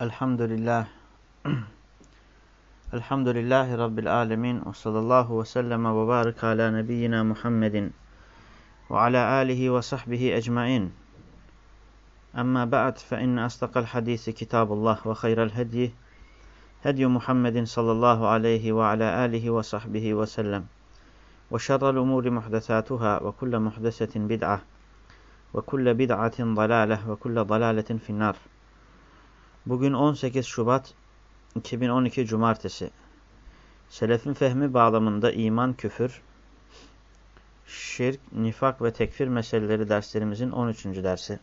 Elhamdülillah. Elhamdülillahi Rabbil alemin. Ve sallallahu ve sellem ve barik ala nebiyyina Muhammedin ve ala alihi ve sahbihi ecmain. Amma ba'd fe inne astakal hadisi kitabullah ve hayral hedyi hedyu Muhammedin sallallahu aleyhi ve ala alihi ve sahbihi ve sellem. Ve şerrel umuri muhdesatuhâ ve kulle muhdesetin bid'ah Bugün 18 Şubat 2012 Cumartesi. Selefin fehmi bağlamında iman, küfür, şirk, nifak ve tekfir meseleleri derslerimizin 13. dersi.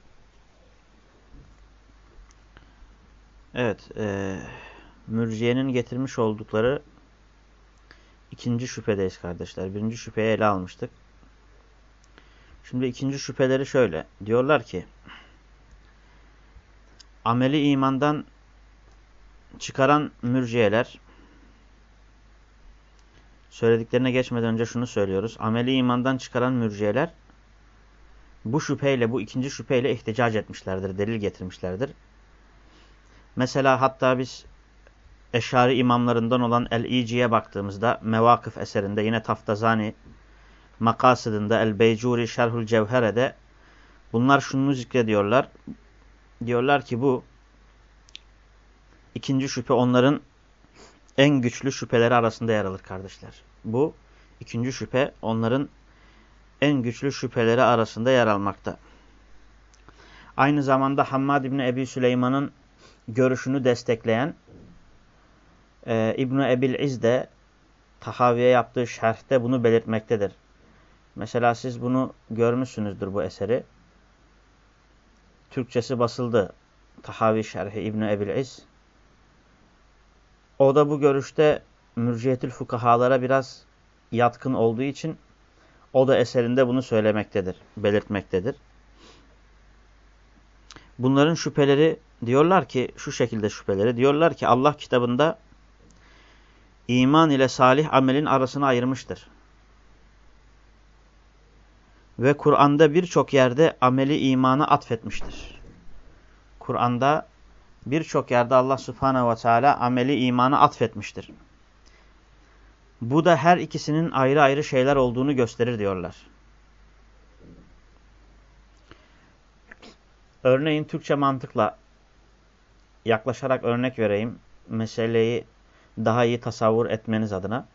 Evet, e, mürciyenin getirmiş oldukları ikinci şüphedeyiz kardeşler. Birinci şüpheyi ele almıştık. Şimdi ikinci şüpheleri şöyle. Diyorlar ki, ameli imandan çıkaran mürciyeler söylediklerine geçmeden önce şunu söylüyoruz. Ameli imandan çıkaran mürciyeler bu şüpheyle, bu ikinci şüpheyle ihticac etmişlerdir, delil getirmişlerdir. Mesela hatta biz Eşari imamlarından olan El-İci'ye baktığımızda Mevakıf eserinde yine Taftazani Makasıdında El-Beycuri Şerhül Cevhere'de bunlar şunu zikrediyorlar diyorlar ki bu ikinci şüphe onların en güçlü şüpheleri arasında yer alır kardeşler. Bu ikinci şüphe onların en güçlü şüpheleri arasında yer almakta. Aynı zamanda Hammad İbni Ebi Süleyman'ın görüşünü destekleyen e, İbni Ebil İz de Tahaviye yaptığı şerhte bunu belirtmektedir. Mesela siz bunu görmüşsünüzdür bu eseri. Türkçesi basıldı. Tahavi Şerhi İbni Ebil İz. O da bu görüşte mürciyetül fukahalara biraz yatkın olduğu için o da eserinde bunu söylemektedir, belirtmektedir. Bunların şüpheleri diyorlar ki, şu şekilde şüpheleri, diyorlar ki Allah kitabında iman ile salih amelin arasını ayırmıştır. Ve Kur'an'da birçok yerde ameli imana atfetmiştir. Kur'an'da birçok yerde Allah subhanehu ve teala ameli imana atfetmiştir. Bu da her ikisinin ayrı ayrı şeyler olduğunu gösterir diyorlar. Örneğin Türkçe mantıkla yaklaşarak örnek vereyim. Meseleyi daha iyi tasavvur etmeniz adına.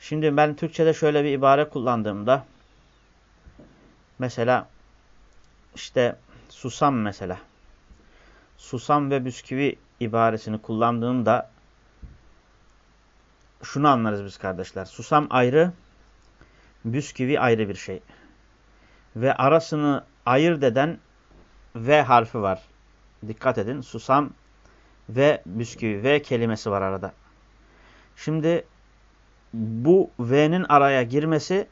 Şimdi ben Türkçe'de şöyle bir ibare kullandığımda Mesela işte susam mesela. Susam ve bisküvi ibaresini kullandığımda şunu anlarız biz kardeşler. Susam ayrı, bisküvi ayrı bir şey. Ve arasını ayırt eden V harfi var. Dikkat edin. Susam ve bisküvi. V kelimesi var arada. Şimdi bu V'nin araya girmesi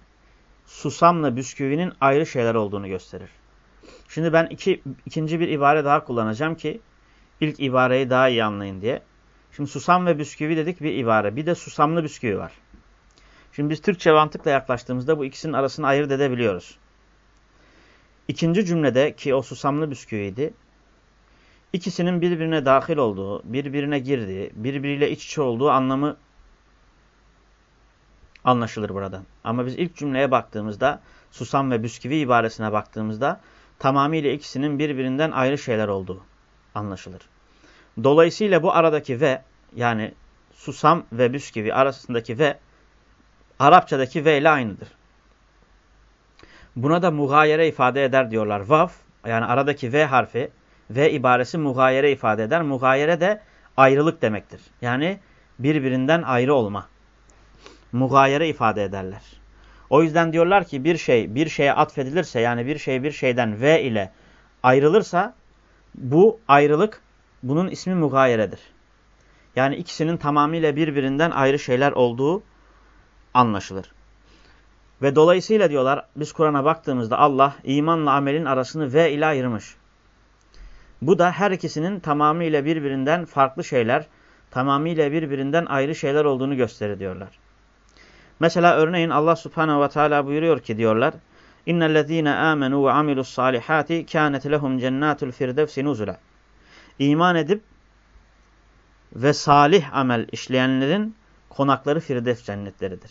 susamla bisküvinin ayrı şeyler olduğunu gösterir. Şimdi ben iki, ikinci bir ibare daha kullanacağım ki ilk ibareyi daha iyi anlayın diye. Şimdi susam ve bisküvi dedik bir ibare. Bir de susamlı bisküvi var. Şimdi biz Türkçe mantıkla yaklaştığımızda bu ikisinin arasını ayırt edebiliyoruz. İkinci cümlede ki o susamlı bisküviydi. İkisinin birbirine dahil olduğu, birbirine girdiği, birbiriyle iç içe olduğu anlamı anlaşılır buradan. Ama biz ilk cümleye baktığımızda, susam ve bisküvi ibaresine baktığımızda tamamıyla ikisinin birbirinden ayrı şeyler olduğu anlaşılır. Dolayısıyla bu aradaki ve yani susam ve bisküvi arasındaki ve Arapçadaki ve ile aynıdır. Buna da mugayere ifade eder diyorlar. Vav yani aradaki ve harfi ve ibaresi mugayere ifade eder. Mugayere de ayrılık demektir. Yani birbirinden ayrı olma mugayere ifade ederler. O yüzden diyorlar ki bir şey bir şeye atfedilirse yani bir şey bir şeyden V ile ayrılırsa bu ayrılık bunun ismi mugayeredir. Yani ikisinin tamamıyla birbirinden ayrı şeyler olduğu anlaşılır. Ve dolayısıyla diyorlar biz Kur'an'a baktığımızda Allah imanla amelin arasını V ile ayırmış. Bu da her ikisinin tamamıyla birbirinden farklı şeyler, tamamıyla birbirinden ayrı şeyler olduğunu gösterir diyorlar. Mesela örneğin Allah subhanehu ve teala buyuruyor ki diyorlar. İnnellezîne âmenû ve amilus salihâti kânet lehum cennâtul firdevsi nuzula. iman edip ve salih amel işleyenlerin konakları Firdevs cennetleridir.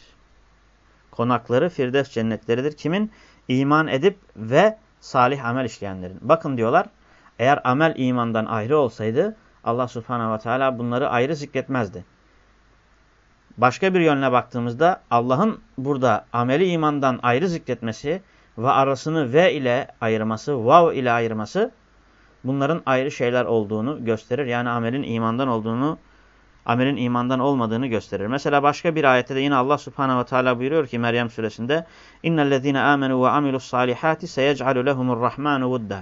Konakları Firdevs cennetleridir. Kimin? İman edip ve salih amel işleyenlerin. Bakın diyorlar, eğer amel imandan ayrı olsaydı Allah subhanehu ve teala bunları ayrı zikretmezdi. Başka bir yönle baktığımızda Allah'ın burada ameli imandan ayrı zikretmesi ve arasını ve ile ayırması, vav ile ayırması bunların ayrı şeyler olduğunu gösterir. Yani amelin imandan olduğunu, amelin imandan olmadığını gösterir. Mesela başka bir ayette de yine Allah Subhanahu ve Teala buyuruyor ki Meryem suresinde İnnellezîne âmenû ve amilus salihâti seyec'alu lehumurrahmanu vudda.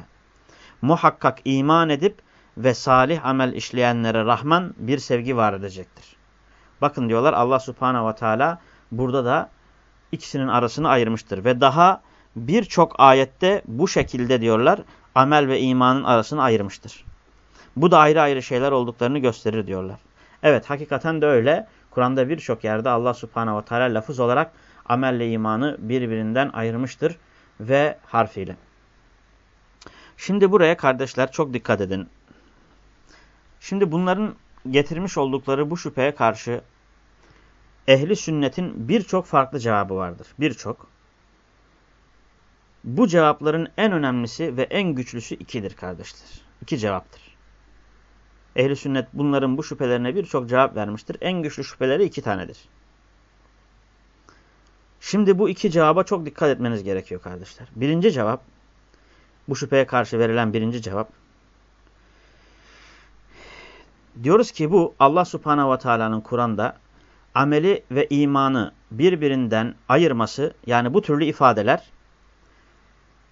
Muhakkak iman edip ve salih amel işleyenlere Rahman bir sevgi var edecektir. Bakın diyorlar Allah Subhanahu ve Teala burada da ikisinin arasını ayırmıştır ve daha birçok ayette bu şekilde diyorlar amel ve imanın arasını ayırmıştır. Bu da ayrı ayrı şeyler olduklarını gösterir diyorlar. Evet hakikaten de öyle. Kur'an'da birçok yerde Allah subhanehu ve teala lafız olarak amelle imanı birbirinden ayırmıştır ve harfiyle. Şimdi buraya kardeşler çok dikkat edin. Şimdi bunların getirmiş oldukları bu şüpheye karşı ehli sünnetin birçok farklı cevabı vardır. Birçok. Bu cevapların en önemlisi ve en güçlüsü ikidir kardeşler. İki cevaptır. Ehli sünnet bunların bu şüphelerine birçok cevap vermiştir. En güçlü şüpheleri iki tanedir. Şimdi bu iki cevaba çok dikkat etmeniz gerekiyor kardeşler. Birinci cevap, bu şüpheye karşı verilen birinci cevap. Diyoruz ki bu Allah subhanehu ve teala'nın Kur'an'da ameli ve imanı birbirinden ayırması yani bu türlü ifadeler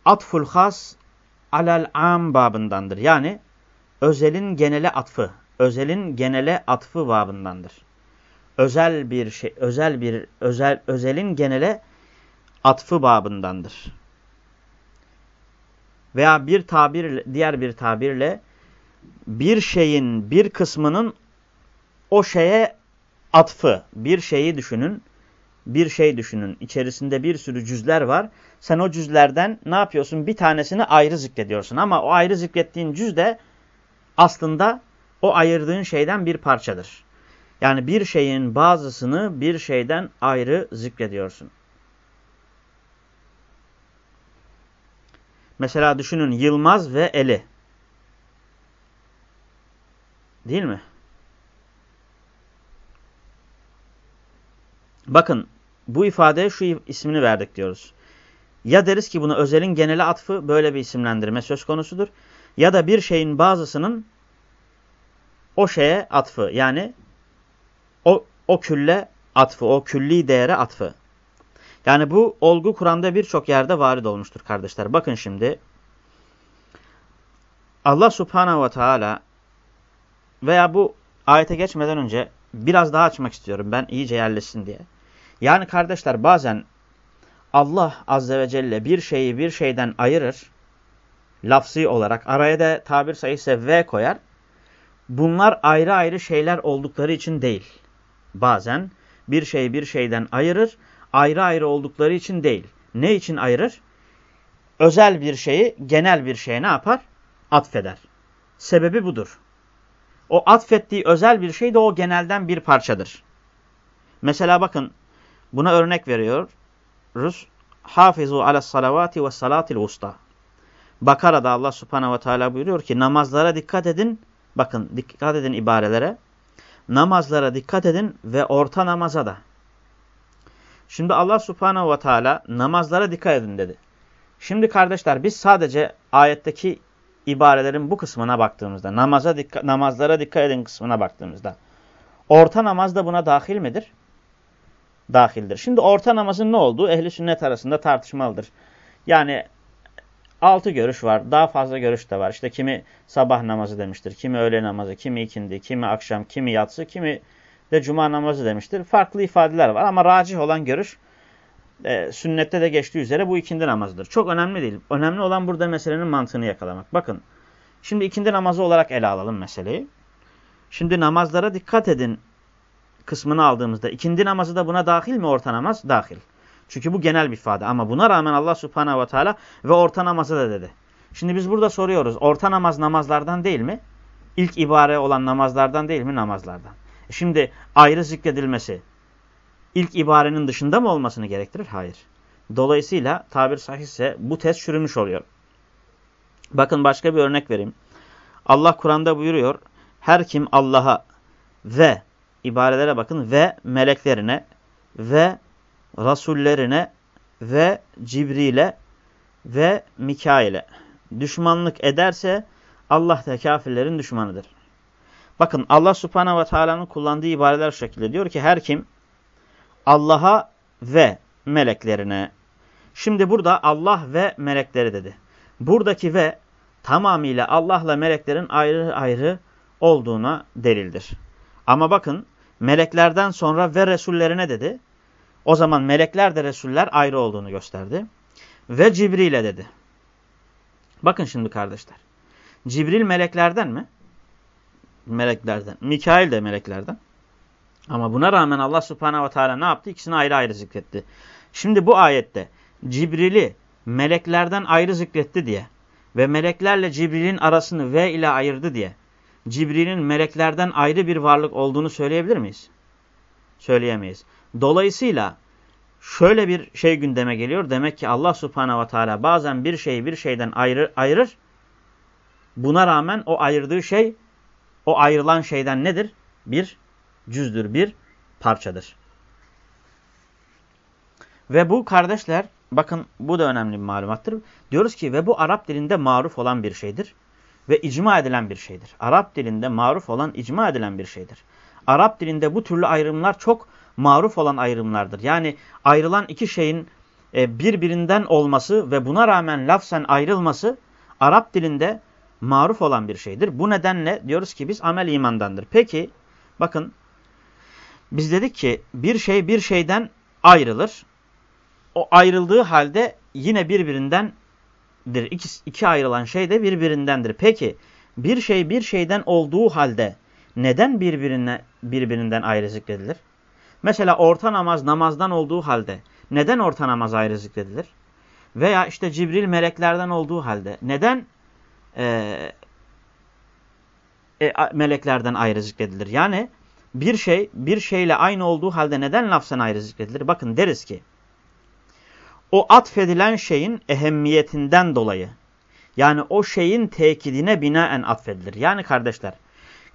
atful has alal am babındandır. Yani özelin genele atfı, özelin genele atfı babındandır. Özel bir şey, özel bir özel özelin genele atfı babındandır. Veya bir tabir diğer bir tabirle bir şeyin bir kısmının o şeye atfı, bir şeyi düşünün, bir şey düşünün. İçerisinde bir sürü cüzler var. Sen o cüzlerden ne yapıyorsun? Bir tanesini ayrı zikrediyorsun. Ama o ayrı zikrettiğin cüz de aslında o ayırdığın şeyden bir parçadır. Yani bir şeyin bazısını bir şeyden ayrı zikrediyorsun. Mesela düşünün Yılmaz ve Eli. Değil mi? Bakın bu ifadeye şu ismini verdik diyoruz. Ya deriz ki buna özelin genele atfı böyle bir isimlendirme söz konusudur. Ya da bir şeyin bazısının o şeye atfı yani o, o külle atfı, o külli değere atfı. Yani bu olgu Kur'an'da birçok yerde varid olmuştur kardeşler. Bakın şimdi Allah subhanahu ve teala veya bu ayete geçmeden önce biraz daha açmak istiyorum ben iyice yerleşsin diye. Yani kardeşler bazen Allah azze ve celle bir şeyi bir şeyden ayırır. Lafzi olarak araya da tabir sayısı V koyar. Bunlar ayrı ayrı şeyler oldukları için değil. Bazen bir şeyi bir şeyden ayırır. Ayrı ayrı oldukları için değil. Ne için ayırır? Özel bir şeyi genel bir şeye ne yapar? Atfeder. Sebebi budur. O atfettiği özel bir şey de o genelden bir parçadır. Mesela bakın Buna örnek veriyoruz. Hafizu ala salavati ve salatil usta. Bakara'da Allah subhanehu ve teala buyuruyor ki namazlara dikkat edin. Bakın dikkat edin ibarelere. Namazlara dikkat edin ve orta namaza da. Şimdi Allah subhanehu ve teala namazlara dikkat edin dedi. Şimdi kardeşler biz sadece ayetteki ibarelerin bu kısmına baktığımızda, namaza dikkat, namazlara dikkat edin kısmına baktığımızda, orta namaz da buna dahil midir? Dahildir. Şimdi orta namazın ne olduğu ehli sünnet arasında tartışmalıdır. Yani altı görüş var. Daha fazla görüş de var. İşte kimi sabah namazı demiştir, kimi öğle namazı, kimi ikindi, kimi akşam, kimi yatsı, kimi de cuma namazı demiştir. Farklı ifadeler var ama racih olan görüş e, sünnette de geçtiği üzere bu ikindi namazıdır. Çok önemli değil. Önemli olan burada meselenin mantığını yakalamak. Bakın şimdi ikindi namazı olarak ele alalım meseleyi. Şimdi namazlara dikkat edin kısmını aldığımızda ikindi namazı da buna dahil mi orta namaz? Dahil. Çünkü bu genel bir ifade ama buna rağmen Allah subhanehu ve teala ve orta namazı da dedi. Şimdi biz burada soruyoruz orta namaz namazlardan değil mi? İlk ibare olan namazlardan değil mi? Namazlardan. E şimdi ayrı zikredilmesi ilk ibarenin dışında mı olmasını gerektirir? Hayır. Dolayısıyla tabir sahihse bu test çürümüş oluyor. Bakın başka bir örnek vereyim. Allah Kur'an'da buyuruyor. Her kim Allah'a ve ibarelere bakın ve meleklerine ve rasullerine ve Cibril'e ve Mikail'e düşmanlık ederse Allah da kafirlerin düşmanıdır. Bakın Allah subhanehu ve teala'nın kullandığı ibareler şu şekilde diyor ki her kim Allah'a ve meleklerine. Şimdi burada Allah ve melekleri dedi. Buradaki ve tamamıyla Allah'la meleklerin ayrı ayrı olduğuna delildir. Ama bakın meleklerden sonra ve Resullerine dedi. O zaman melekler de Resuller ayrı olduğunu gösterdi. Ve Cibril'e dedi. Bakın şimdi kardeşler. Cibril meleklerden mi? Meleklerden. Mikail de meleklerden. Ama buna rağmen Allah subhanehu ve teala ne yaptı? İkisini ayrı ayrı zikretti. Şimdi bu ayette Cibril'i meleklerden ayrı zikretti diye ve meleklerle Cibril'in arasını V ile ayırdı diye Cibril'in meleklerden ayrı bir varlık olduğunu söyleyebilir miyiz? Söyleyemeyiz. Dolayısıyla şöyle bir şey gündeme geliyor. Demek ki Allah subhanehu ve teala bazen bir şeyi bir şeyden ayrı, ayırır. Buna rağmen o ayırdığı şey o ayrılan şeyden nedir? Bir cüzdür, bir parçadır. Ve bu kardeşler, bakın bu da önemli bir malumattır. Diyoruz ki ve bu Arap dilinde maruf olan bir şeydir. Ve icma edilen bir şeydir. Arap dilinde maruf olan, icma edilen bir şeydir. Arap dilinde bu türlü ayrımlar çok maruf olan ayrımlardır. Yani ayrılan iki şeyin e, birbirinden olması ve buna rağmen lafzen ayrılması Arap dilinde maruf olan bir şeydir. Bu nedenle diyoruz ki biz amel imandandır. Peki bakın biz dedik ki bir şey bir şeyden ayrılır. O ayrıldığı halde yine birbirinden İki, iki ayrılan şey de birbirindendir. Peki bir şey bir şeyden olduğu halde neden birbirine, birbirinden ayrı zikredilir? Mesela orta namaz namazdan olduğu halde neden orta namaz ayrı zikredilir? Veya işte Cibril meleklerden olduğu halde neden e, e, meleklerden ayrı zikredilir? Yani bir şey bir şeyle aynı olduğu halde neden lafzen ayrı zikredilir? Bakın deriz ki o atfedilen şeyin ehemmiyetinden dolayı yani o şeyin tekidine binaen atfedilir. Yani kardeşler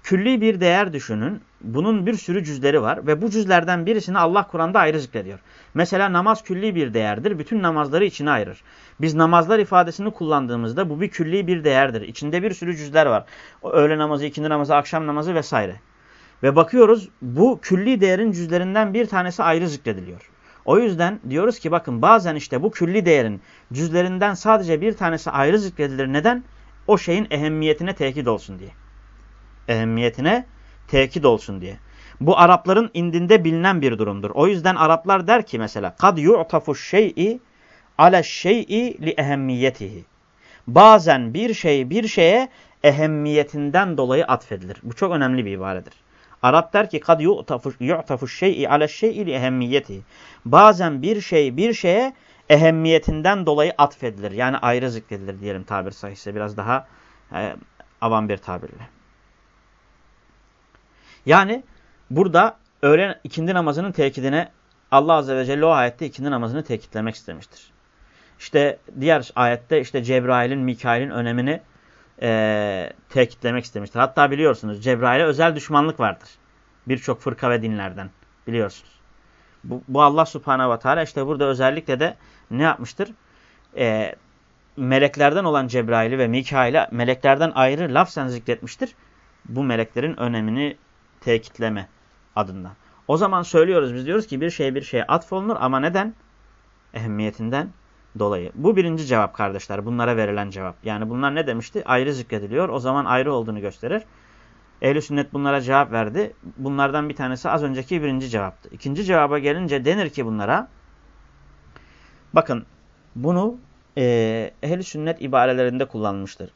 külli bir değer düşünün. Bunun bir sürü cüzleri var ve bu cüzlerden birisini Allah Kur'an'da ayrı zikrediyor. Mesela namaz külli bir değerdir. Bütün namazları içine ayırır. Biz namazlar ifadesini kullandığımızda bu bir külli bir değerdir. İçinde bir sürü cüzler var. Öğle namazı, ikindi namazı, akşam namazı vesaire. Ve bakıyoruz bu külli değerin cüzlerinden bir tanesi ayrı zikrediliyor. O yüzden diyoruz ki bakın bazen işte bu külli değerin cüzlerinden sadece bir tanesi ayrı zikredilir. Neden? O şeyin ehemmiyetine tekit olsun diye. Ehemmiyetine tekit olsun diye. Bu Arapların indinde bilinen bir durumdur. O yüzden Araplar der ki mesela kad yu'tafu şey'i ala şey'i li ehemmiyetihi. Bazen bir şey bir şeye ehemmiyetinden dolayı atfedilir. Bu çok önemli bir ibaredir. Arap der ki kad yu'tafu şey'i ala şey'i li ehemmiyeti. Bazen bir şey bir şeye ehemmiyetinden dolayı atfedilir. Yani ayrı zikredilir diyelim tabir sahihse biraz daha e, avam bir tabirle. Yani burada öğlen ikindi namazının tekidine Allah Azze ve Celle o ayette ikindi namazını tekitlemek istemiştir. İşte diğer ayette işte Cebrail'in, Mikail'in önemini e, tekitlemek istemiştir. Hatta biliyorsunuz Cebrail'e özel düşmanlık vardır. Birçok fırka ve dinlerden biliyorsunuz. Bu, bu Allah subhanehu ve teala işte burada özellikle de ne yapmıştır? E, meleklerden olan Cebrail'i ve Mikail'i meleklerden ayrı lafzen zikretmiştir. Bu meleklerin önemini tekitleme adından. O zaman söylüyoruz biz diyoruz ki bir şey bir şeye atfolunur ama neden? Ehemmiyetinden dolayı. Bu birinci cevap kardeşler. Bunlara verilen cevap. Yani bunlar ne demişti? Ayrı zikrediliyor. O zaman ayrı olduğunu gösterir. Ehl-i sünnet bunlara cevap verdi. Bunlardan bir tanesi az önceki birinci cevaptı. İkinci cevaba gelince denir ki bunlara bakın bunu e, ehl-i sünnet ibarelerinde kullanmıştır.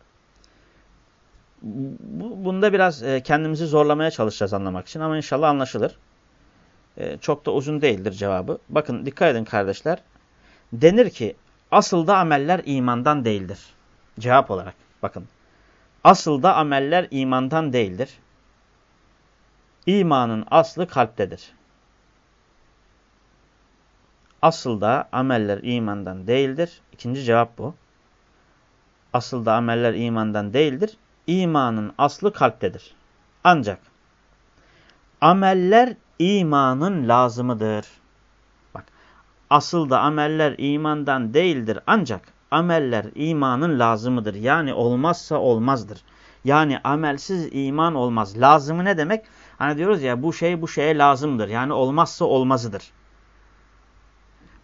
Bu, bunda biraz e, kendimizi zorlamaya çalışacağız anlamak için ama inşallah anlaşılır. E, çok da uzun değildir cevabı. Bakın dikkat edin kardeşler. Denir ki asıl da ameller imandan değildir. Cevap olarak bakın. Asıl da ameller imandan değildir. İmanın aslı kalptedir. Asıl da ameller imandan değildir. İkinci cevap bu. Asıl da ameller imandan değildir. İmanın aslı kalptedir. Ancak ameller imanın lazımıdır. Asıl da ameller imandan değildir ancak ameller imanın lazımıdır. Yani olmazsa olmazdır. Yani amelsiz iman olmaz. Lazımı ne demek? Hani diyoruz ya bu şey bu şeye lazımdır. Yani olmazsa olmazıdır.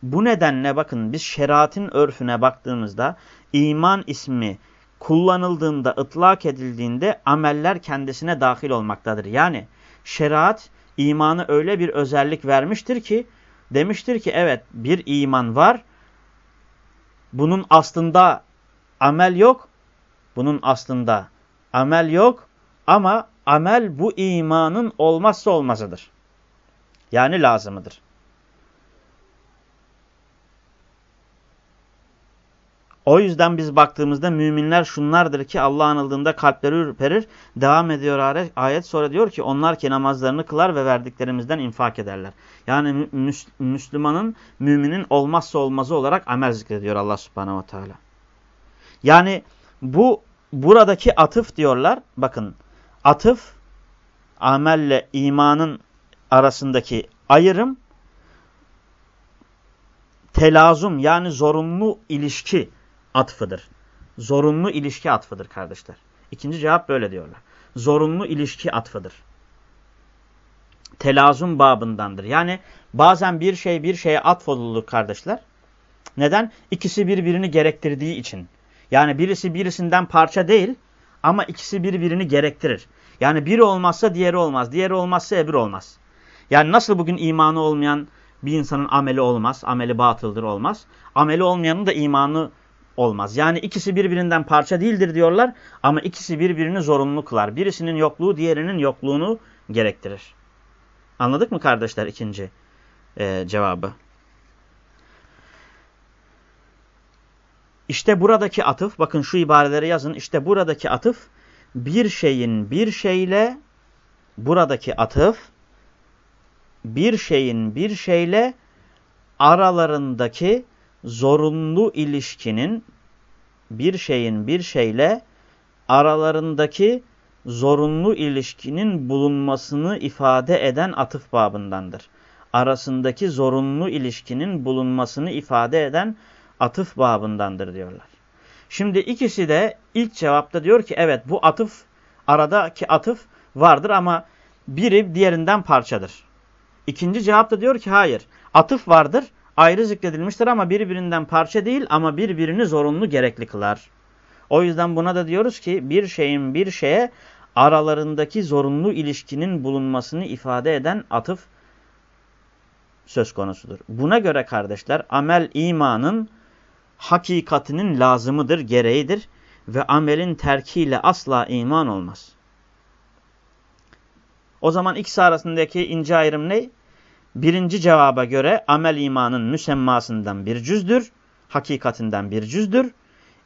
Bu nedenle bakın biz şeriatın örfüne baktığımızda iman ismi kullanıldığında, ıtlak edildiğinde ameller kendisine dahil olmaktadır. Yani şeriat imanı öyle bir özellik vermiştir ki demiştir ki evet bir iman var. Bunun aslında amel yok. Bunun aslında amel yok ama amel bu imanın olmazsa olmazıdır. Yani lazımıdır. O yüzden biz baktığımızda müminler şunlardır ki Allah anıldığında kalpleri ürperir. Devam ediyor ayet sonra diyor ki onlar ki namazlarını kılar ve verdiklerimizden infak ederler. Yani Müslümanın müminin olmazsa olmazı olarak amel zikrediyor Allah subhanehu ve teala. Yani bu buradaki atıf diyorlar. Bakın atıf amelle imanın arasındaki ayrım telazum yani zorunlu ilişki atfıdır. Zorunlu ilişki atfıdır kardeşler. İkinci cevap böyle diyorlar. Zorunlu ilişki atfıdır. Telazum babındandır. Yani bazen bir şey bir şeye atfolulur kardeşler. Neden? İkisi birbirini gerektirdiği için. Yani birisi birisinden parça değil ama ikisi birbirini gerektirir. Yani biri olmazsa diğeri olmaz. Diğeri olmazsa öbürü olmaz. Yani nasıl bugün imanı olmayan bir insanın ameli olmaz. Ameli batıldır olmaz. Ameli olmayanın da imanı olmaz. Yani ikisi birbirinden parça değildir diyorlar ama ikisi birbirini zorunlu kılar. Birisinin yokluğu diğerinin yokluğunu gerektirir. Anladık mı kardeşler ikinci e, cevabı? İşte buradaki atıf, bakın şu ibareleri yazın. İşte buradaki atıf bir şeyin bir şeyle buradaki atıf bir şeyin bir şeyle aralarındaki zorunlu ilişkinin bir şeyin bir şeyle aralarındaki zorunlu ilişkinin bulunmasını ifade eden atıf babındandır. Arasındaki zorunlu ilişkinin bulunmasını ifade eden atıf babındandır diyorlar. Şimdi ikisi de ilk cevapta diyor ki evet bu atıf aradaki atıf vardır ama biri diğerinden parçadır. İkinci cevapta diyor ki hayır atıf vardır ayrı zikredilmiştir ama birbirinden parça değil ama birbirini zorunlu gerekli kılar. O yüzden buna da diyoruz ki bir şeyin bir şeye aralarındaki zorunlu ilişkinin bulunmasını ifade eden atıf söz konusudur. Buna göre kardeşler amel imanın hakikatinin lazımıdır, gereğidir ve amelin terkiyle asla iman olmaz. O zaman ikisi arasındaki ince ayrım ne? Birinci cevaba göre amel imanın müsemmasından bir cüzdür, hakikatinden bir cüzdür.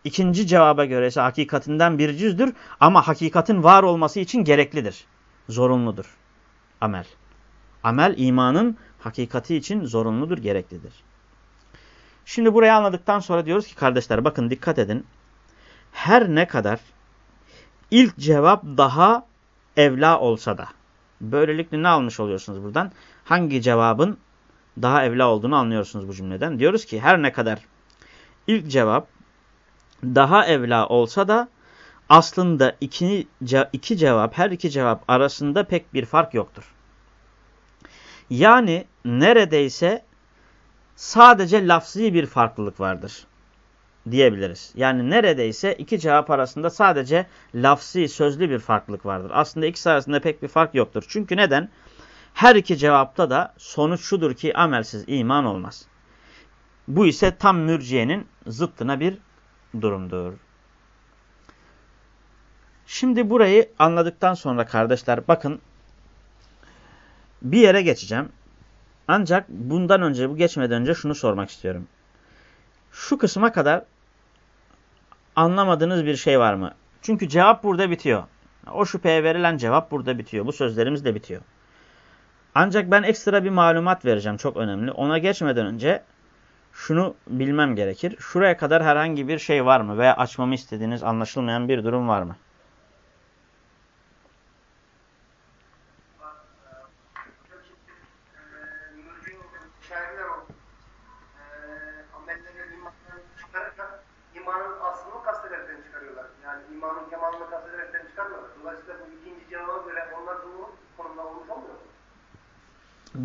İkinci cevaba göre ise hakikatinden bir cüzdür ama hakikatin var olması için gereklidir, zorunludur amel. Amel imanın hakikati için zorunludur, gereklidir. Şimdi burayı anladıktan sonra diyoruz ki kardeşler bakın dikkat edin. Her ne kadar ilk cevap daha evla olsa da böylelikle ne almış oluyorsunuz buradan? hangi cevabın daha evla olduğunu anlıyorsunuz bu cümleden. Diyoruz ki her ne kadar ilk cevap daha evla olsa da aslında iki, iki cevap, her iki cevap arasında pek bir fark yoktur. Yani neredeyse sadece lafzi bir farklılık vardır diyebiliriz. Yani neredeyse iki cevap arasında sadece lafzi, sözlü bir farklılık vardır. Aslında ikisi arasında pek bir fark yoktur. Çünkü neden? Her iki cevapta da sonuç şudur ki amelsiz iman olmaz. Bu ise tam mürciyenin zıttına bir durumdur. Şimdi burayı anladıktan sonra kardeşler bakın bir yere geçeceğim. Ancak bundan önce bu geçmeden önce şunu sormak istiyorum. Şu kısma kadar anlamadığınız bir şey var mı? Çünkü cevap burada bitiyor. O şüpheye verilen cevap burada bitiyor. Bu sözlerimiz de bitiyor. Ancak ben ekstra bir malumat vereceğim. Çok önemli. Ona geçmeden önce şunu bilmem gerekir. Şuraya kadar herhangi bir şey var mı? Veya açmamı istediğiniz anlaşılmayan bir durum var mı?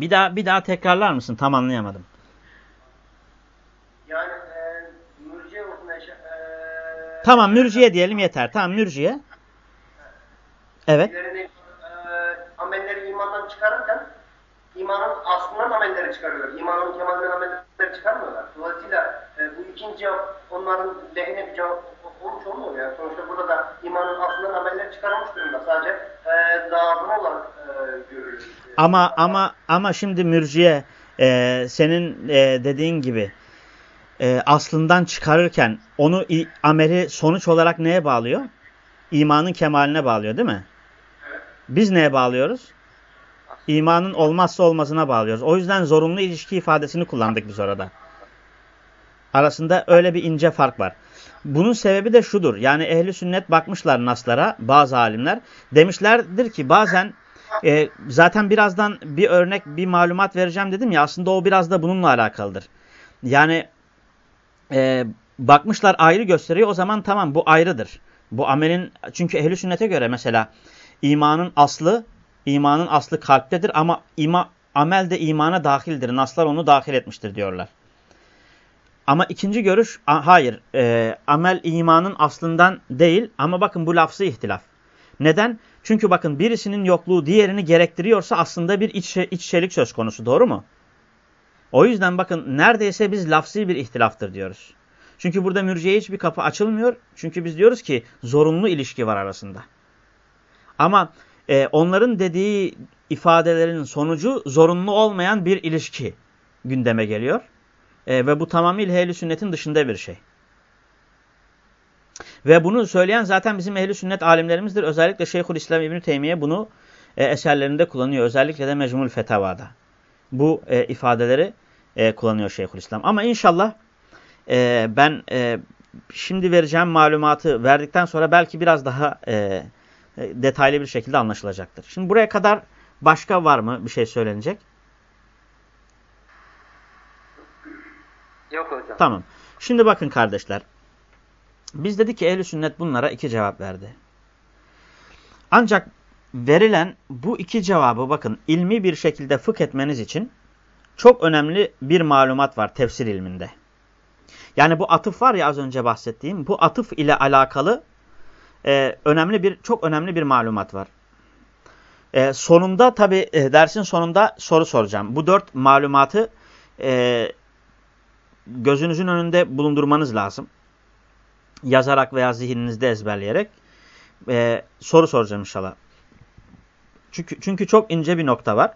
Bir daha bir daha tekrarlar mısın? Tam anlayamadım. Yani e, mürciye e, Tamam mürciye diyelim yeter. Tamam mürciye. Evet. e, amelleri imandan çıkarırken imanın aslından amelleri çıkarıyorlar. İmanın kemalinden amelleri çıkarmıyorlar. Dolayısıyla e, bu ikinci cevap onların lehine bir cevap olmuş olmuyor yani. Sonuçta burada da imanın aslından amelleri çıkarılmış durumda. Sadece e, dağılım olarak e, görülür. Ama ama ama şimdi mürciye e, senin e, dediğin gibi e, aslından çıkarırken onu ameli sonuç olarak neye bağlıyor? İmanın kemaline bağlıyor değil mi? Biz neye bağlıyoruz? İmanın olmazsa olmazına bağlıyoruz. O yüzden zorunlu ilişki ifadesini kullandık biz orada. Arasında öyle bir ince fark var. Bunun sebebi de şudur. Yani ehli sünnet bakmışlar naslara bazı alimler. Demişlerdir ki bazen e, zaten birazdan bir örnek bir malumat vereceğim dedim ya aslında o biraz da bununla alakalıdır. Yani e, bakmışlar ayrı gösteriyor o zaman tamam bu ayrıdır. Bu amelin çünkü ehli sünnete göre mesela imanın aslı imanın aslı kalptedir ama ima, amel de imana dahildir. Naslar onu dahil etmiştir diyorlar. Ama ikinci görüş hayır e, amel imanın aslından değil ama bakın bu lafzı ihtilaf. Neden? Çünkü bakın birisinin yokluğu diğerini gerektiriyorsa aslında bir iç, iççelik söz konusu doğru mu? O yüzden bakın neredeyse biz lafzi bir ihtilaftır diyoruz. Çünkü burada mürciye hiçbir kapı açılmıyor. Çünkü biz diyoruz ki zorunlu ilişki var arasında. Ama e, onların dediği ifadelerin sonucu zorunlu olmayan bir ilişki gündeme geliyor. E, ve bu tamamıyla ehl sünnetin dışında bir şey. Ve bunu söyleyen zaten bizim ehli sünnet alimlerimizdir. Özellikle Şeyhülislam İbn Teymiye bunu e, eserlerinde kullanıyor. Özellikle de Mecmul Fetavada. Bu e, ifadeleri e, kullanıyor Şeyhülislam. Ama inşallah e, ben e, şimdi vereceğim malumatı verdikten sonra belki biraz daha e, e, detaylı bir şekilde anlaşılacaktır. Şimdi buraya kadar başka var mı bir şey söylenecek? Yok hocam. Tamam. Şimdi bakın kardeşler. Biz dedik ki ehl sünnet bunlara iki cevap verdi. Ancak verilen bu iki cevabı bakın ilmi bir şekilde fıkh etmeniz için çok önemli bir malumat var tefsir ilminde. Yani bu atıf var ya az önce bahsettiğim bu atıf ile alakalı e, önemli bir çok önemli bir malumat var. E, sonunda tabi e, dersin sonunda soru soracağım. Bu dört malumatı e, gözünüzün önünde bulundurmanız lazım yazarak veya zihninizde ezberleyerek e, soru soracağım inşallah. Çünkü, çünkü çok ince bir nokta var.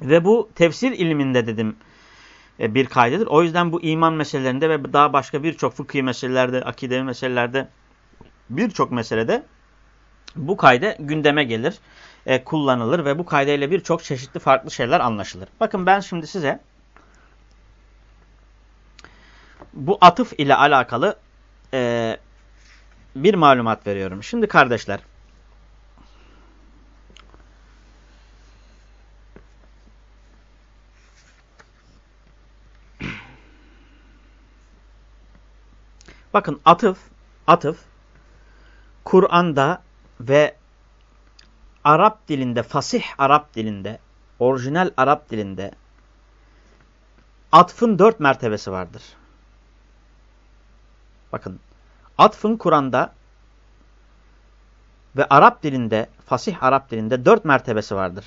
Ve bu tefsir ilminde dedim e, bir kaydedir. O yüzden bu iman meselelerinde ve daha başka birçok fıkhi meselelerde, akidevi meselelerde birçok meselede bu kayde gündeme gelir, e, kullanılır ve bu kaydeyle birçok çeşitli farklı şeyler anlaşılır. Bakın ben şimdi size bu atıf ile alakalı e, bir malumat veriyorum. Şimdi kardeşler. Bakın atıf, atıf Kur'an'da ve Arap dilinde, fasih Arap dilinde, orijinal Arap dilinde atfın dört mertebesi vardır. Bakın atfın Kur'an'da ve Arap dilinde, fasih Arap dilinde dört mertebesi vardır.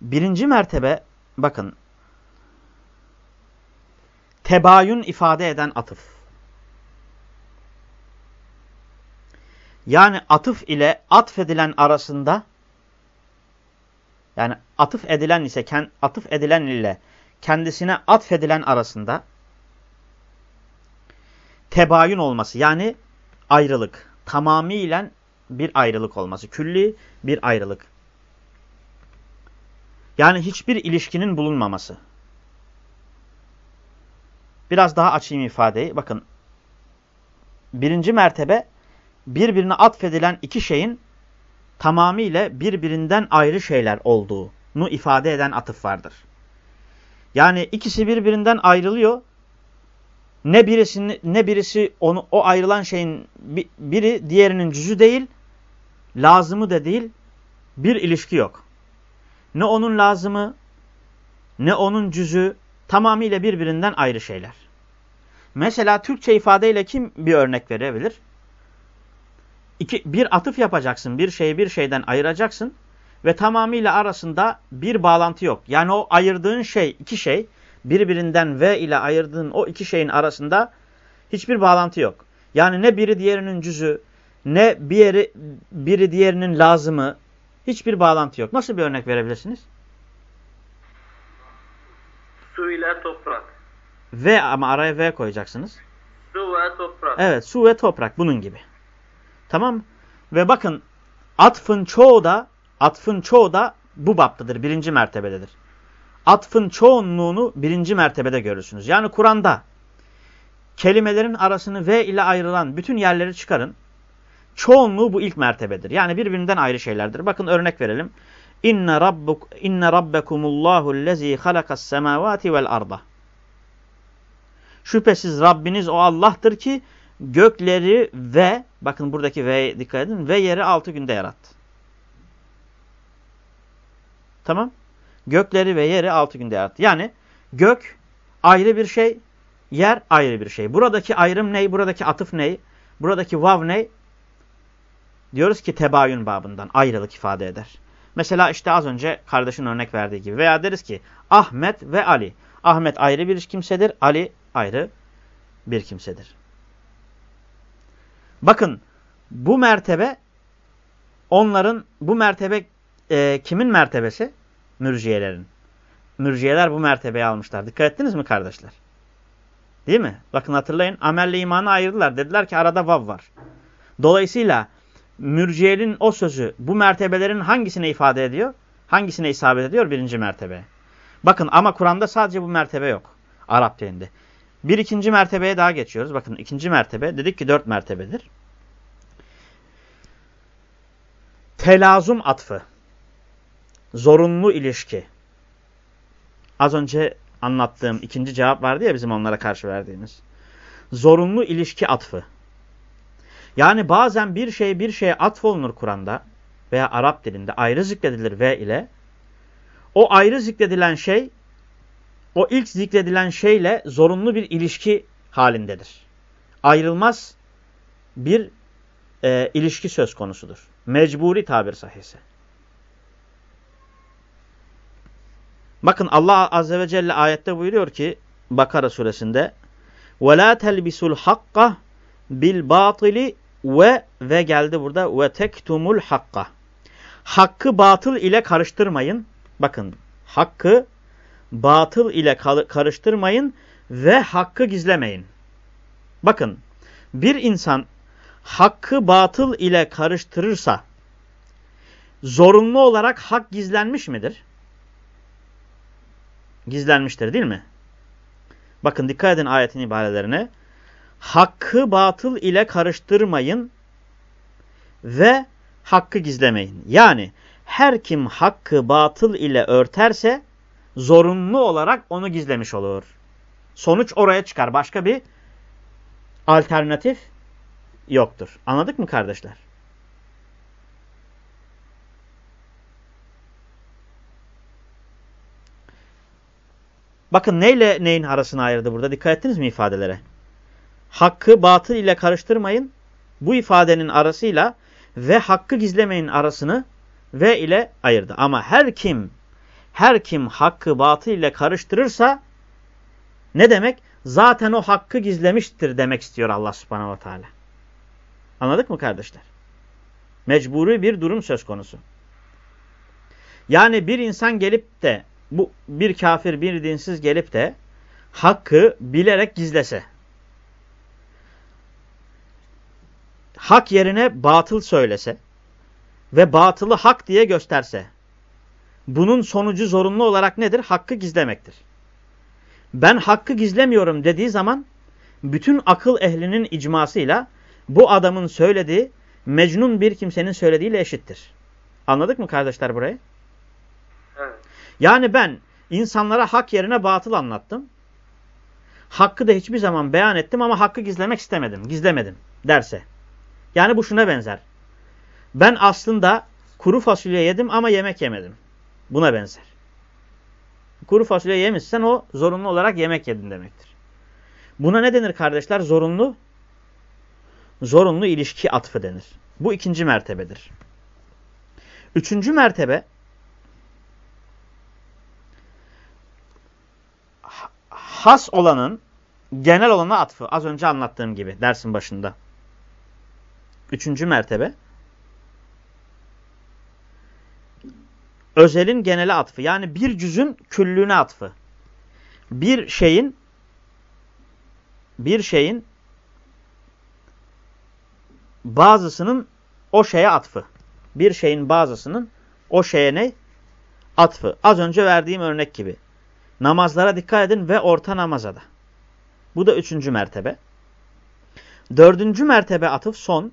Birinci mertebe bakın tebayün ifade eden atıf. Yani atıf ile atfedilen arasında yani atıf edilen ise atıf edilen ile kendisine atfedilen arasında tebayün olması yani ayrılık. Tamamıyla bir ayrılık olması. Külli bir ayrılık. Yani hiçbir ilişkinin bulunmaması. Biraz daha açayım ifadeyi. Bakın. Birinci mertebe birbirine atfedilen iki şeyin tamamıyla birbirinden ayrı şeyler olduğunu ifade eden atıf vardır. Yani ikisi birbirinden ayrılıyor. Ne birisini ne birisi onu o ayrılan şeyin biri diğerinin cüzü değil, lazımı da değil. Bir ilişki yok. Ne onun lazımı ne onun cüzü tamamıyla birbirinden ayrı şeyler. Mesela Türkçe ifadeyle kim bir örnek verebilir? İki, bir atıf yapacaksın, bir şeyi bir şeyden ayıracaksın ve tamamıyla arasında bir bağlantı yok. Yani o ayırdığın şey, iki şey, birbirinden ve ile ayırdığın o iki şeyin arasında hiçbir bağlantı yok. Yani ne biri diğerinin cüzü, ne bir yeri, biri diğerinin lazımı, hiçbir bağlantı yok. Nasıl bir örnek verebilirsiniz? Su ile toprak. V ama araya V koyacaksınız. Su ve toprak. Evet su ve toprak bunun gibi. Tamam Ve bakın atfın çoğu da atfın çoğu da bu baptadır. Birinci mertebededir. Atfın çoğunluğunu birinci mertebede görürsünüz. Yani Kur'an'da kelimelerin arasını V ile ayrılan bütün yerleri çıkarın. Çoğunluğu bu ilk mertebedir. Yani birbirinden ayrı şeylerdir. Bakın örnek verelim. İnne rabbuk inne rabbekumullahu allazi halakas semavati vel arda. Şüphesiz Rabbiniz o Allah'tır ki gökleri ve bakın buradaki ve dikkat edin ve yeri altı günde yarattı. Tamam? Gökleri ve yeri altı günde yarattı. Yani gök ayrı bir şey, yer ayrı bir şey. Buradaki ayrım ney? Buradaki atıf ney? Buradaki vav ney? Diyoruz ki tebayün babından ayrılık ifade eder. Mesela işte az önce kardeşin örnek verdiği gibi. Veya deriz ki Ahmet ve Ali. Ahmet ayrı bir kimsedir, Ali ayrı bir kimsedir. Bakın bu mertebe onların bu mertebe e, kimin mertebesi? Mürciyelerin. Mürciyeler bu mertebeyi almışlar. Dikkat ettiniz mi kardeşler? Değil mi? Bakın hatırlayın amelle imanı ayırdılar. Dediler ki arada vav var. Dolayısıyla mürciyenin o sözü bu mertebelerin hangisine ifade ediyor? Hangisine isabet ediyor? Birinci mertebe. Bakın ama Kur'an'da sadece bu mertebe yok. Arap dilinde. Bir ikinci mertebeye daha geçiyoruz. Bakın ikinci mertebe dedik ki dört mertebedir. Telazum atfı. Zorunlu ilişki. Az önce anlattığım ikinci cevap vardı ya bizim onlara karşı verdiğimiz. Zorunlu ilişki atfı. Yani bazen bir şey bir şeye atfolunur Kur'an'da veya Arap dilinde ayrı zikredilir ve ile. O ayrı zikredilen şey o ilk zikredilen şeyle zorunlu bir ilişki halindedir. Ayrılmaz bir e, ilişki söz konusudur. Mecburi tabir sahisi. Bakın Allah Azze ve Celle ayette buyuruyor ki Bakara suresinde وَلَا تَلْبِسُ الْحَقَّ بِالْبَاطِلِ ve ve geldi burada ve tektumul hakka. Hakkı batıl ile karıştırmayın. Bakın hakkı batıl ile karıştırmayın ve hakkı gizlemeyin. Bakın bir insan hakkı batıl ile karıştırırsa zorunlu olarak hak gizlenmiş midir? Gizlenmiştir değil mi? Bakın dikkat edin ayetin ibarelerine. Hakkı batıl ile karıştırmayın ve hakkı gizlemeyin. Yani her kim hakkı batıl ile örterse zorunlu olarak onu gizlemiş olur. Sonuç oraya çıkar. Başka bir alternatif yoktur. Anladık mı kardeşler? Bakın neyle neyin arasını ayırdı burada? Dikkat ettiniz mi ifadelere? Hakkı batıl ile karıştırmayın. Bu ifadenin arasıyla ve hakkı gizlemeyin arasını ve ile ayırdı. Ama her kim her kim hakkı batıl ile karıştırırsa ne demek? Zaten o hakkı gizlemiştir demek istiyor Allah subhanahu wa Taala. Anladık mı kardeşler? Mecburi bir durum söz konusu. Yani bir insan gelip de bu bir kafir bir dinsiz gelip de hakkı bilerek gizlese. hak yerine batıl söylese ve batılı hak diye gösterse bunun sonucu zorunlu olarak nedir? Hakkı gizlemektir. Ben hakkı gizlemiyorum dediği zaman bütün akıl ehlinin icmasıyla bu adamın söylediği mecnun bir kimsenin söylediğiyle eşittir. Anladık mı kardeşler burayı? Yani ben insanlara hak yerine batıl anlattım. Hakkı da hiçbir zaman beyan ettim ama hakkı gizlemek istemedim, gizlemedim derse. Yani bu şuna benzer. Ben aslında kuru fasulye yedim ama yemek yemedim. Buna benzer. Kuru fasulye yemişsen o zorunlu olarak yemek yedin demektir. Buna ne denir kardeşler? Zorunlu zorunlu ilişki atfı denir. Bu ikinci mertebedir. Üçüncü mertebe has olanın genel olana atfı. Az önce anlattığım gibi dersin başında. Üçüncü mertebe özelin genele atfı. Yani bir cüzün küllüğüne atfı. Bir şeyin bir şeyin bazısının o şeye atfı. Bir şeyin bazısının o şeye ne? Atfı. Az önce verdiğim örnek gibi. Namazlara dikkat edin ve orta namaza da. Bu da üçüncü mertebe. Dördüncü mertebe atıf son.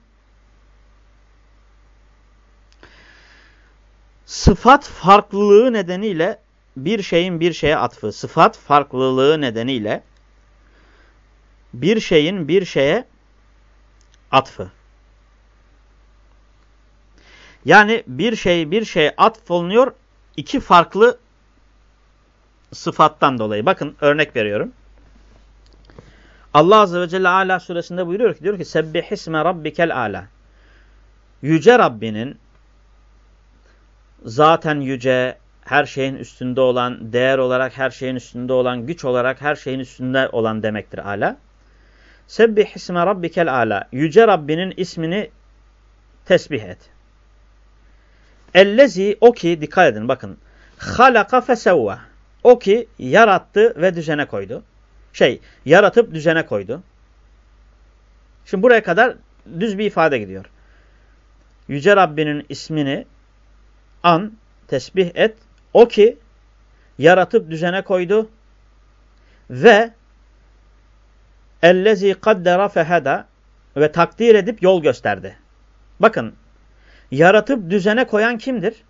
Sıfat farklılığı nedeniyle bir şeyin bir şeye atfı. Sıfat farklılığı nedeniyle bir şeyin bir şeye atfı. Yani bir şey bir şeye atfolunuyor iki farklı sıfattan dolayı. Bakın örnek veriyorum. Allah Azze ve Celle Ala suresinde buyuruyor ki diyor ki Sebbihisme rabbikel ala. Yüce Rabbinin zaten yüce, her şeyin üstünde olan, değer olarak her şeyin üstünde olan, güç olarak her şeyin üstünde olan demektir ala. Sebbihisme rabbikel ala. Yüce Rabbinin ismini tesbih et. Ellezi o ki dikkat edin bakın. Halaka fesevva. O ki yarattı ve düzene koydu. Şey yaratıp düzene koydu. Şimdi buraya kadar düz bir ifade gidiyor. Yüce Rabbinin ismini an, tesbih et. O ki yaratıp düzene koydu ve ellezi kaddera feheda ve takdir edip yol gösterdi. Bakın yaratıp düzene koyan kimdir?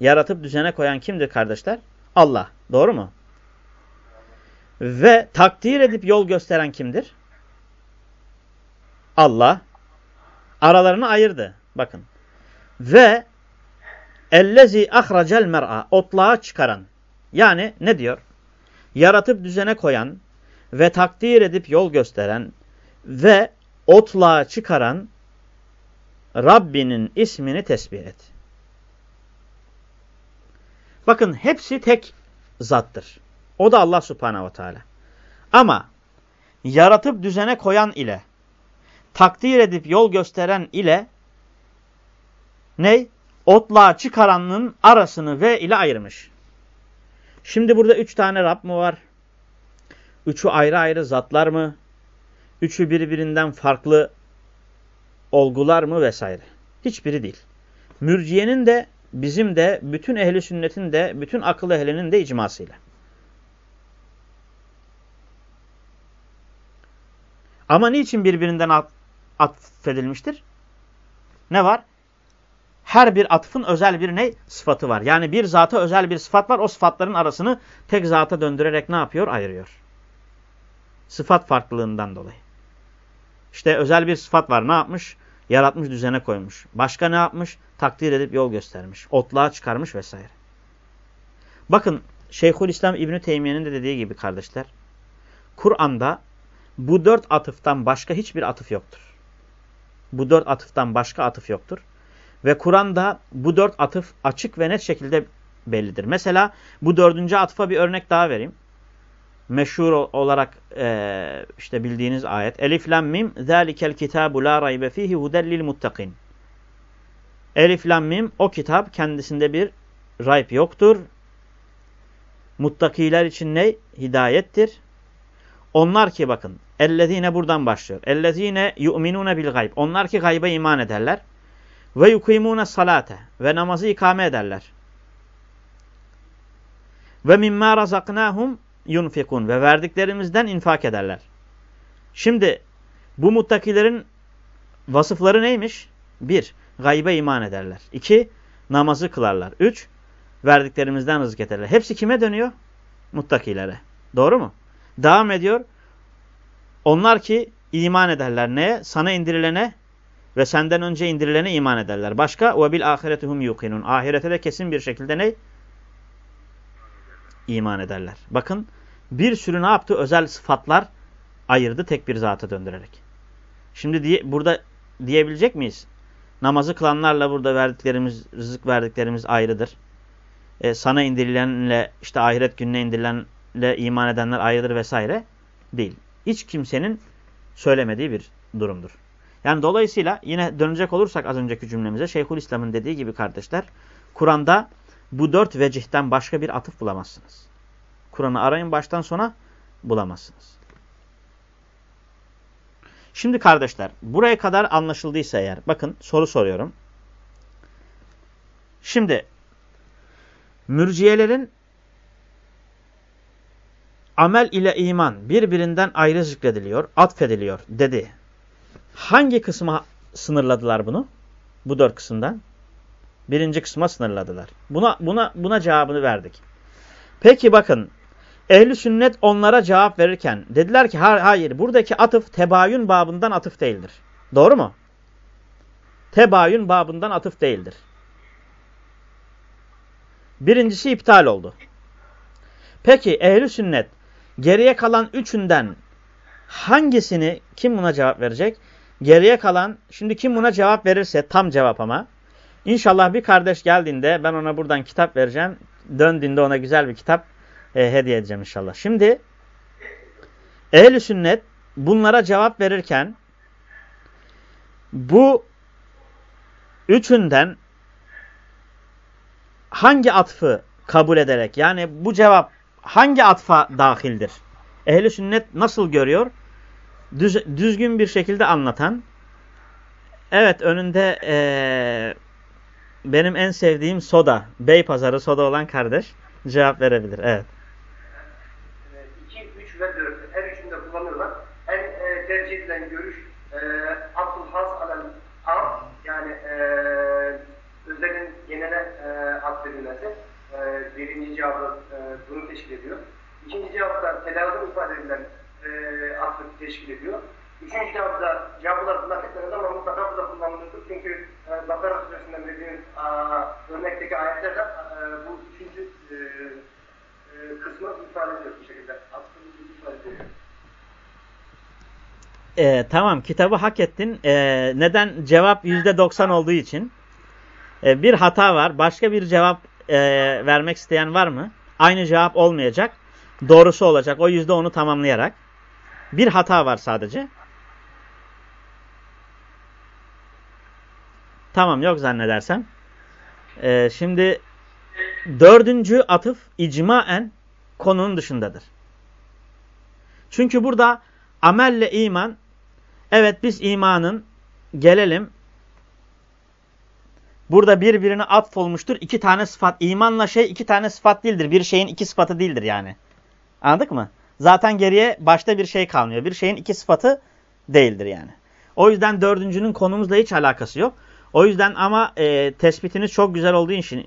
Yaratıp düzene koyan kimdir kardeşler? Allah. Doğru mu? Ve takdir edip yol gösteren kimdir? Allah. Aralarını ayırdı. Bakın. Ve ellezi ahracel mer'a. Otlağa çıkaran. Yani ne diyor? Yaratıp düzene koyan ve takdir edip yol gösteren ve otlağa çıkaran Rabbinin ismini tesbih et. Bakın hepsi tek zattır. O da Allah subhanehu ve teala. Ama yaratıp düzene koyan ile takdir edip yol gösteren ile ne? Otlağa çıkaranın arasını ve ile ayırmış. Şimdi burada üç tane Rab mı var? Üçü ayrı ayrı zatlar mı? Üçü birbirinden farklı olgular mı vesaire? Hiçbiri değil. Mürciyenin de bizim de bütün ehli sünnetin de bütün akıl ehlinin de icmasıyla. Ama niçin birbirinden at atfedilmiştir? Ne var? Her bir atfın özel bir ne? Sıfatı var. Yani bir zata özel bir sıfat var. O sıfatların arasını tek zata döndürerek ne yapıyor? Ayırıyor. Sıfat farklılığından dolayı. İşte özel bir sıfat var. Ne yapmış? Yaratmış, düzene koymuş. Başka ne yapmış? Takdir edip yol göstermiş. Otluğa çıkarmış vesaire. Bakın Şeyhülislam İbn Teymiye'nin de dediği gibi kardeşler. Kur'an'da bu dört atıftan başka hiçbir atıf yoktur. Bu dört atıftan başka atıf yoktur. Ve Kur'an'da bu dört atıf açık ve net şekilde bellidir. Mesela bu dördüncü atıfa bir örnek daha vereyim. Meşhur olarak e, işte bildiğiniz ayet. Elif lam mim zalikel kitabu la raybe fihi hudellil muttakin. Elif lam mim o kitap kendisinde bir rayb yoktur. Muttakiler için ne? Hidayettir. Onlar ki bakın. Ellezine buradan başlıyor. Ellezine yu'minune bil gayb. Onlar ki gayba iman ederler. Ve yukimune salate. Ve namazı ikame ederler. Ve mimma razaknahum yunfikun. Ve verdiklerimizden infak ederler. Şimdi bu muttakilerin vasıfları neymiş? Bir, gaybe iman ederler. İki, namazı kılarlar. Üç, verdiklerimizden rızık ederler. Hepsi kime dönüyor? Muttakilere. Doğru mu? Devam ediyor. Onlar ki iman ederler neye? Sana indirilene ve senden önce indirilene iman ederler. Başka? Ve bil ahiretihum yuqinun. Ahirete de kesin bir şekilde ne? İman ederler. Bakın bir sürü ne yaptı? Özel sıfatlar ayırdı tek bir zata döndürerek. Şimdi diye, burada diyebilecek miyiz? Namazı kılanlarla burada verdiklerimiz, rızık verdiklerimiz ayrıdır. Ee, sana indirilenle, işte ahiret gününe indirilenle iman edenler ayrıdır vesaire. Değil. Hiç kimsenin söylemediği bir durumdur. Yani dolayısıyla yine dönecek olursak az önceki cümlemize Şeyhülislam'ın dediği gibi kardeşler Kur'an'da bu dört vecihten başka bir atıf bulamazsınız. Kur'an'ı arayın baştan sona bulamazsınız. Şimdi kardeşler buraya kadar anlaşıldıysa eğer bakın soru soruyorum. Şimdi mürciyelerin amel ile iman birbirinden ayrı zikrediliyor, atfediliyor dedi. Hangi kısma sınırladılar bunu? Bu dört kısımdan. Birinci kısma sınırladılar. Buna, buna, buna cevabını verdik. Peki bakın Ehli sünnet onlara cevap verirken dediler ki hayır buradaki atıf tebayün babından atıf değildir. Doğru mu? Tebayün babından atıf değildir. Birincisi iptal oldu. Peki ehli sünnet geriye kalan üçünden hangisini kim buna cevap verecek? Geriye kalan şimdi kim buna cevap verirse tam cevap ama İnşallah bir kardeş geldiğinde ben ona buradan kitap vereceğim. Döndüğünde ona güzel bir kitap e, hediye edeceğim inşallah. Şimdi ehl sünnet bunlara cevap verirken bu üçünden hangi atfı kabul ederek yani bu cevap hangi atfa dahildir? Ehli sünnet nasıl görüyor? Düz, düzgün bir şekilde anlatan. Evet önünde ee, benim en sevdiğim soda. Bey pazarı soda olan kardeş cevap verebilir. Evet. 2, 3 ve 4 her üçünde kullanıyorlar. En e, tercih edilen görüş e, Abdul Has alel am yani e, özelin genele e, atfedilmesi e, birinci cevabı e, bunu teşkil ediyor. İkinci cevapta telazım ifade edilen e, atfı teşkil ediyor. Üçüncü cevapta cevaplar nakletler ama mutlaka burada kullanılmıştır. Çünkü e, Bakara suresinden verdiğim örnekteki ayetlerde e, bu üçüncü e, e, kısmı ifade ediyor bu şekilde. Aslında ifade ediyor. E, tamam kitabı hak ettin. E, neden? Cevap %90 olduğu için. E, bir hata var. Başka bir cevap e, vermek isteyen var mı? Aynı cevap olmayacak. Doğrusu olacak. O yüzde onu tamamlayarak. Bir hata var sadece. Tamam yok zannedersem. Ee, şimdi dördüncü atıf icmaen konunun dışındadır. Çünkü burada amelle iman evet biz imanın gelelim burada birbirine atf olmuştur. iki tane sıfat. imanla şey iki tane sıfat değildir. Bir şeyin iki sıfatı değildir yani. Anladık mı? Zaten geriye başta bir şey kalmıyor. Bir şeyin iki sıfatı değildir yani. O yüzden dördüncünün konumuzla hiç alakası yok. O yüzden ama e, tespitiniz çok güzel olduğu için,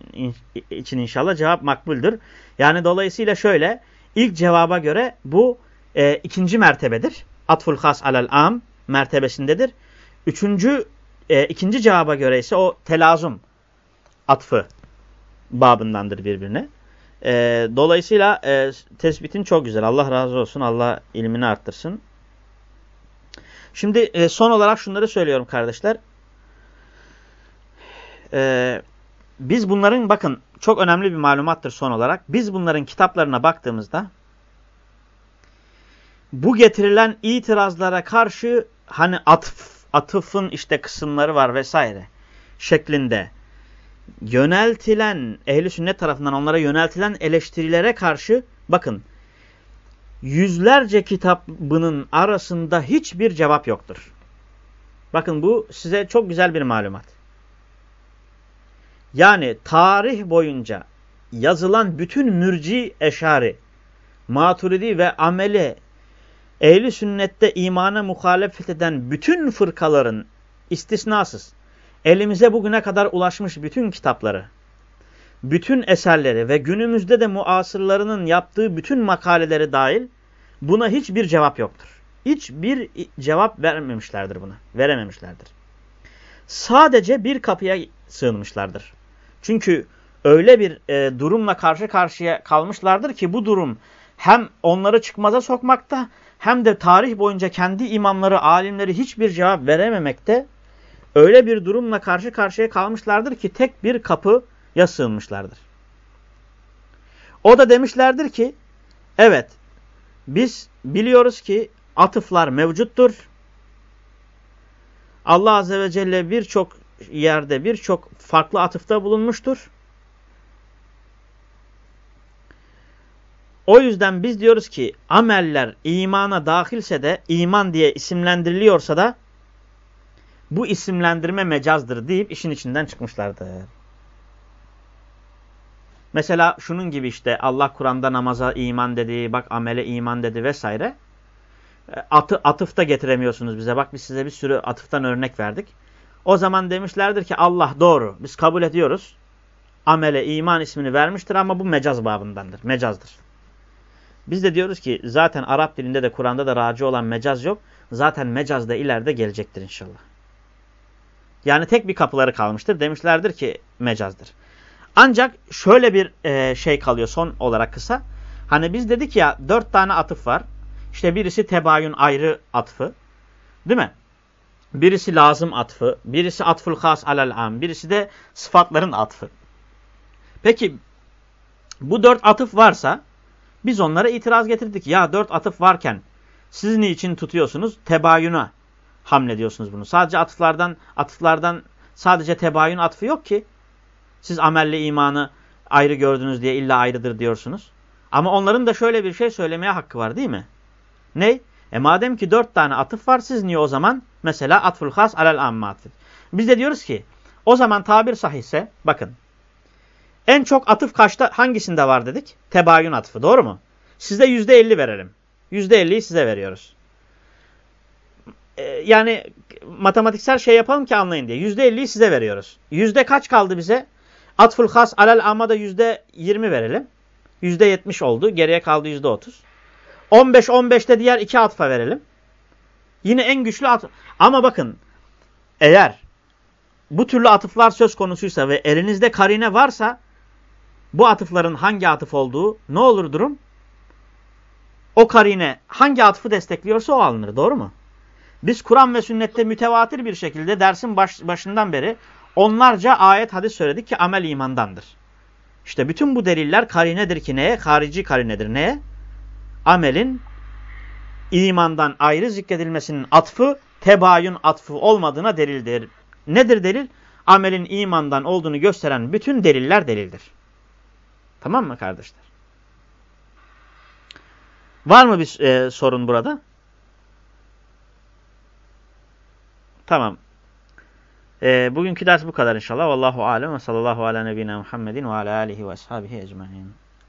için inşallah cevap makbuldür. Yani dolayısıyla şöyle ilk cevaba göre bu e, ikinci mertebedir. Atful has alel am mertebesindedir. Üçüncü, e, ikinci cevaba göre ise o telazum atfı babındandır birbirine. E, dolayısıyla e, tespitin çok güzel. Allah razı olsun. Allah ilmini arttırsın. Şimdi e, son olarak şunları söylüyorum kardeşler. Ee, biz bunların bakın çok önemli bir malumattır son olarak. Biz bunların kitaplarına baktığımızda bu getirilen itirazlara karşı hani atıf, atıfın işte kısımları var vesaire şeklinde yöneltilen ehli sünnet tarafından onlara yöneltilen eleştirilere karşı bakın yüzlerce kitabının arasında hiçbir cevap yoktur. Bakın bu size çok güzel bir malumat. Yani tarih boyunca yazılan bütün mürci eşari, maturidi ve ameli ehli sünnette imana muhalefet eden bütün fırkaların istisnasız elimize bugüne kadar ulaşmış bütün kitapları, bütün eserleri ve günümüzde de muasırlarının yaptığı bütün makaleleri dahil buna hiçbir cevap yoktur. Hiçbir cevap vermemişlerdir buna. Verememişlerdir. Sadece bir kapıya sığınmışlardır. Çünkü öyle bir e, durumla karşı karşıya kalmışlardır ki bu durum hem onları çıkmaza sokmakta hem de tarih boyunca kendi imamları, alimleri hiçbir cevap verememekte öyle bir durumla karşı karşıya kalmışlardır ki tek bir kapıya sığınmışlardır. O da demişlerdir ki evet biz biliyoruz ki atıflar mevcuttur. Allah Azze ve Celle birçok yerde birçok farklı atıfta bulunmuştur. O yüzden biz diyoruz ki ameller imana dahilse de iman diye isimlendiriliyorsa da bu isimlendirme mecazdır deyip işin içinden çıkmışlardır. Mesela şunun gibi işte Allah Kur'an'da namaza iman dedi, bak amele iman dedi vesaire. E, atı, atıf da getiremiyorsunuz bize. Bak biz size bir sürü atıftan örnek verdik. O zaman demişlerdir ki Allah doğru. Biz kabul ediyoruz. Amele iman ismini vermiştir ama bu mecaz babındandır. Mecazdır. Biz de diyoruz ki zaten Arap dilinde de Kur'an'da da raci olan mecaz yok. Zaten mecaz da ileride gelecektir inşallah. Yani tek bir kapıları kalmıştır. Demişlerdir ki mecazdır. Ancak şöyle bir e, şey kalıyor son olarak kısa. Hani biz dedik ya dört tane atıf var. İşte birisi tebayün ayrı atfı. Değil mi? Birisi lazım atfı. Birisi atful has alel am. Birisi de sıfatların atfı. Peki bu dört atıf varsa biz onlara itiraz getirdik. Ya dört atıf varken siz niçin tutuyorsunuz? Tebayüne hamlediyorsunuz bunu. Sadece atıflardan, atıflardan sadece tebayün atfı yok ki. Siz amelle imanı ayrı gördünüz diye illa ayrıdır diyorsunuz. Ama onların da şöyle bir şey söylemeye hakkı var değil mi? Ne? E madem ki dört tane atıf var siz niye o zaman mesela atful has alel ammatif. Biz de diyoruz ki o zaman tabir sahihse bakın en çok atıf kaçta hangisinde var dedik? Tebayün atıfı doğru mu? Sizde yüzde elli verelim. Yüzde elliyi size veriyoruz. Ee, yani matematiksel şey yapalım ki anlayın diye. Yüzde elliyi size veriyoruz. Yüzde kaç kaldı bize? Atful has alel amada yüzde yirmi verelim. Yüzde yetmiş oldu. Geriye kaldı yüzde otuz. On beş on beşte diğer iki atfa verelim. Yine en güçlü atıf. Ama bakın eğer bu türlü atıflar söz konusuysa ve elinizde karine varsa bu atıfların hangi atıf olduğu ne olur durum? O karine hangi atıfı destekliyorsa o alınır. Doğru mu? Biz Kur'an ve sünnette mütevatir bir şekilde dersin baş, başından beri onlarca ayet hadis söyledik ki amel imandandır. İşte bütün bu deliller karinedir ki neye? Harici karinedir. Neye? Amelin imandan ayrı zikredilmesinin atfı tebayün atfı olmadığına delildir. Nedir delil? Amelin imandan olduğunu gösteren bütün deliller delildir. Tamam mı kardeşler? Var mı bir e, sorun burada? Tamam. E, bugünkü ders bu kadar inşallah. Vallahu alem ve sallallahu ala nebine Muhammedin ve ala alihi ve ashabihi ecmain.